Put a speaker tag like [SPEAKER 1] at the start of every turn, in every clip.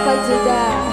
[SPEAKER 1] Bapak Judah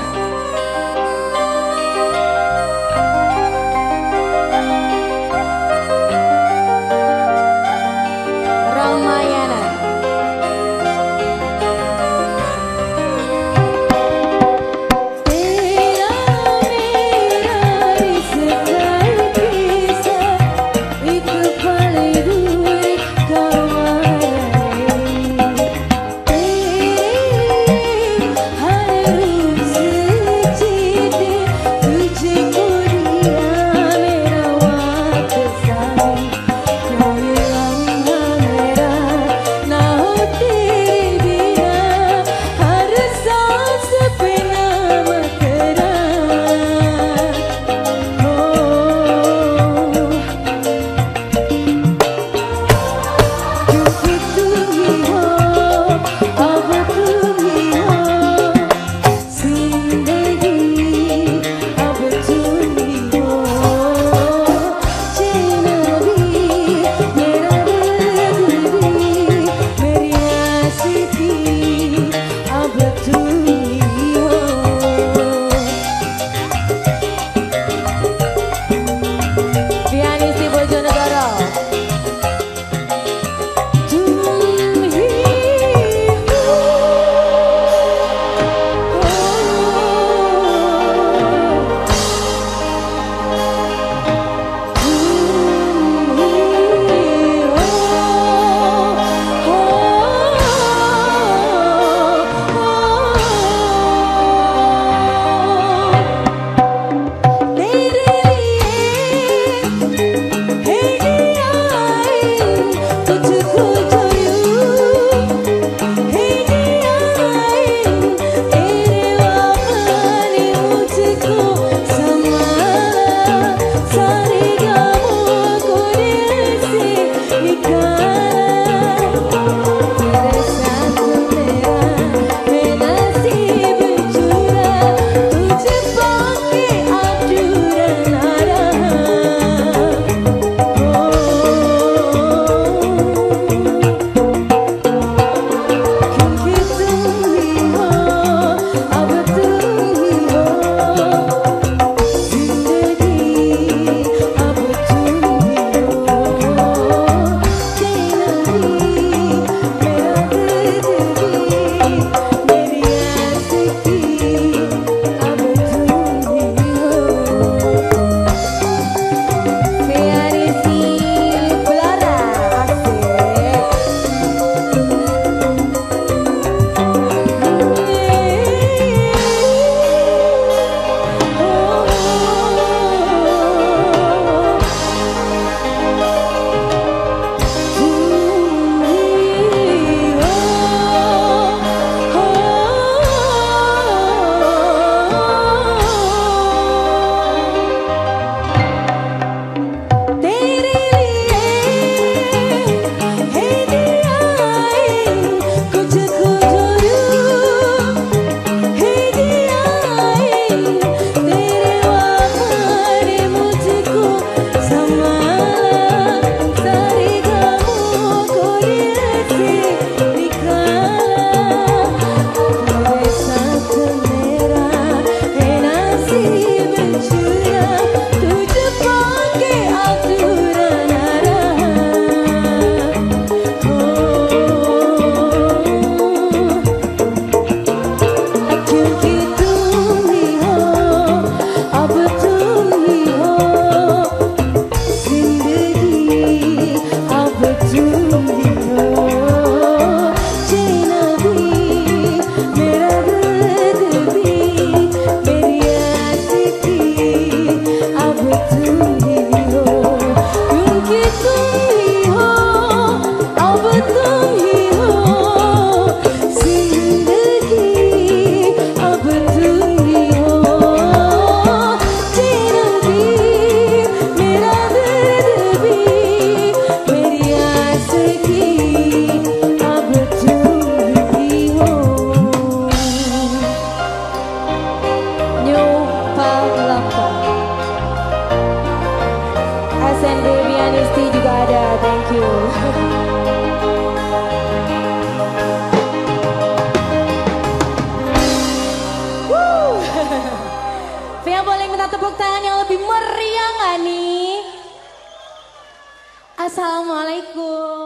[SPEAKER 1] Assalamualaikum.